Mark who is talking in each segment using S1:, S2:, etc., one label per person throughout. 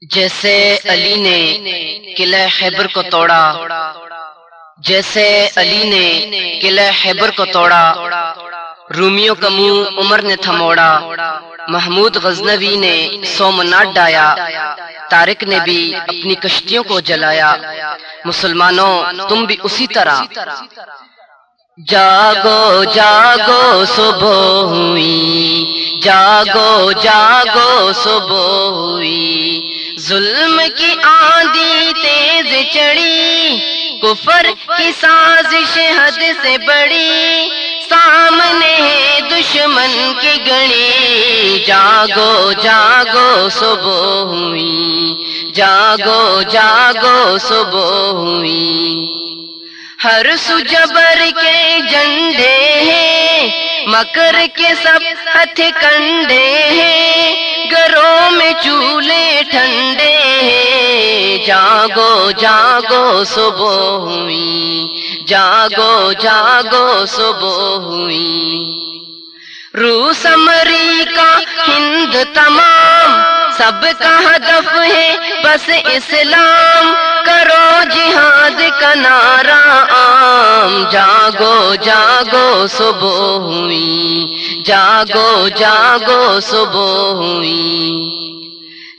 S1: جیسے علی نے قلعہ خیبر کو توڑا جیسے علی نے قلعہ خیبر کو توڑا۔ رومیوں کا منہ عمر نے تھموڑا۔ محمود غزنوی نے سومناٹ ڈایا۔ تارک نے بھی اپنی کشتیوں کو جلایا۔ مسلمانوں تم بھی اسی طرح۔ جاگو جاگو صبح ہوئی۔ جاگو جاگو صبح ہوئی۔ ظلم کی آندھی تیز چڑی کفر کی سازش حد سے بڑی سامنے دشمن کی گڑی جاگو جاگو، صبح ہوئی۔ جاگو جاگو، صبح ہوئی۔ ہر سجبر کے جنڈے ہیں، مکر کے سب ہتھ کنڈے ہیں۔ جاگو جاگو، صبح ہوئی۔ جاگو جاگو، صبح ہوئی۔ روس، امریکہ، ہند تمام۔ سب کا ہدف ہے بس اسلام۔ کرو جہاد کا نعرہ عام۔ جاگو جاگو، صبح ہوئی۔ جاگو جاگو، صبح ہوئی۔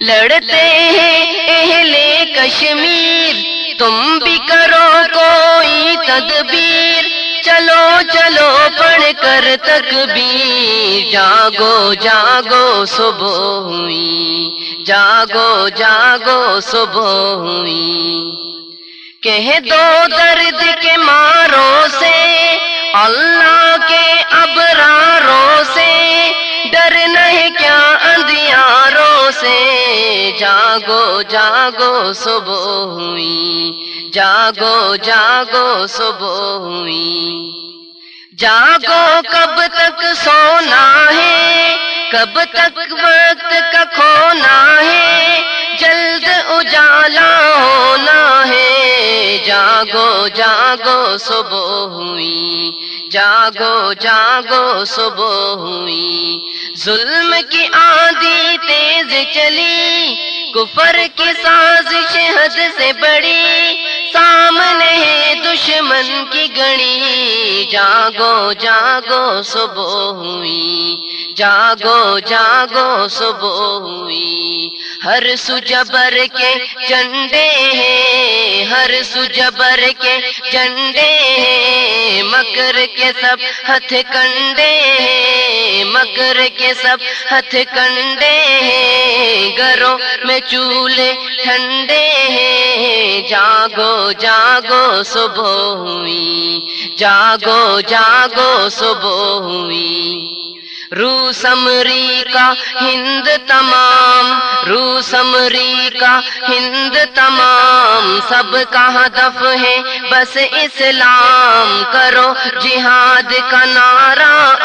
S1: لڑتے ہیں اہل کشمیر۔ تم بھی کرو کوئی تدبیر۔ چلو چلو، پڑھ کر تکبیر۔ جاگو جاگو، صبح ہوئی۔ جاگو جاگو، صبح ہوئی۔ کہہ دو درد کے ماروں سے۔ اللہ کے ابراروں سے۔ جاگو جاگو، صبح ہوئی۔ جاگو جاگو، صبح ہوئی۔ جاگو کب تک سونا ہے؟ کب تک وقت کا کھونا ہے؟ جلد اجالا ہونا ہے۔ جاگو جاگو، صبح ہوئی۔ جاگو جاگو، صبح ہوئی۔ ظلم کی آندھی تیز چلی۔ کفر کی سازش حد سے بڑی، سامنے ہے دشمن کی گڑی جاگو جاگو، صبح ہوئی۔ جاگو جاگو، صبح ہوئی۔ ہر سجبر کے جنڈے ہیں، ہر سجبر کے جنڈے ہیں۔ مکر کے سب ہتھ کنڈے ہیں، مکر کے سب ہتھ کنڈے ہیں۔ گھروں میں چولہے ٹھنڈے ہیں۔ جاگو جاگو، صبح ہوئی۔ جاگو جاگو، صبح ہوئی۔ روس امریکہ، ہند تمام۔ روس امریکہ، ہند تمام۔ سب کا ہدف ہے بس اسلام۔ کرو جہاد کا نعرہ۔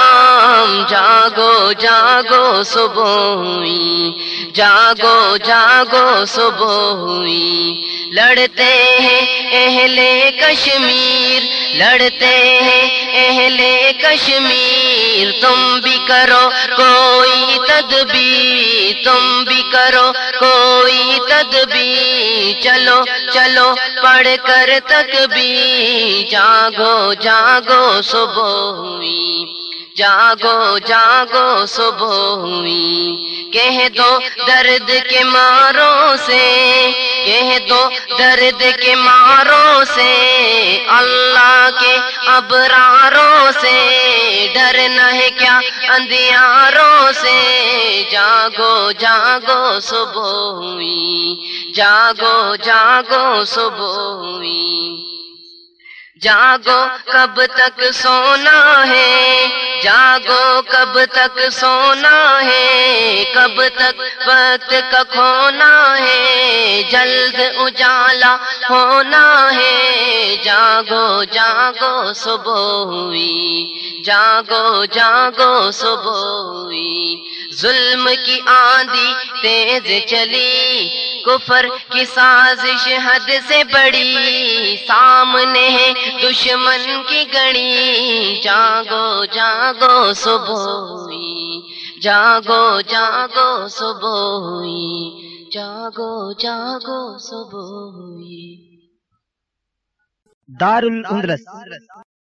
S1: عام جاگو جاگو، صبح ہوئی۔ جاگو جاگو، صبح ہوئی۔ لڑتے ہیں اہل کشمیر، لڑتے ہیں اہل کشمیر۔ تم بھی کرو کوئی تدبیر، تم بھی کرو کوئی تدبیر۔ چلو چلو، پڑھ کر تک بھی جاگو جاگو، صبح ہوئی۔ جاگو جاگو، صبح ہوئی۔ کہہ دو درد کے ماروں سے، کہہ دو درد کے ماروں سے۔ اللہ کے ابراروں سے ڈرنا ہے کیا اندیاروں سے۔ جاگو جاگو، صبح ہوئی۔ جاگو جاگو، صبح ہوئی۔ جاگو کب تک سونا ہے، جاگو کب تک سونا ہے، کب تک وقت کا کھونا ہے، جلد اجالا ہونا ہے۔ جاگو جاگو، صبح ہوئی، جاگو جاگو، صبح ہوئی۔ ظلم کی آندھی تیز چلی کفر کی سازش حد سے بڑی، سامنے ہے دشمن کی گڑی جاگو جاگو، صبح ہوئی۔ جاگو جاگو، صبح ہوئی۔ جاگو جاگو، صبح ہوئی۔
S2: دار الاندلس